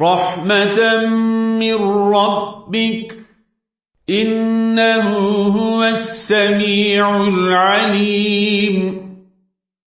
رحمة من ربك. إنه هو السميع العليم.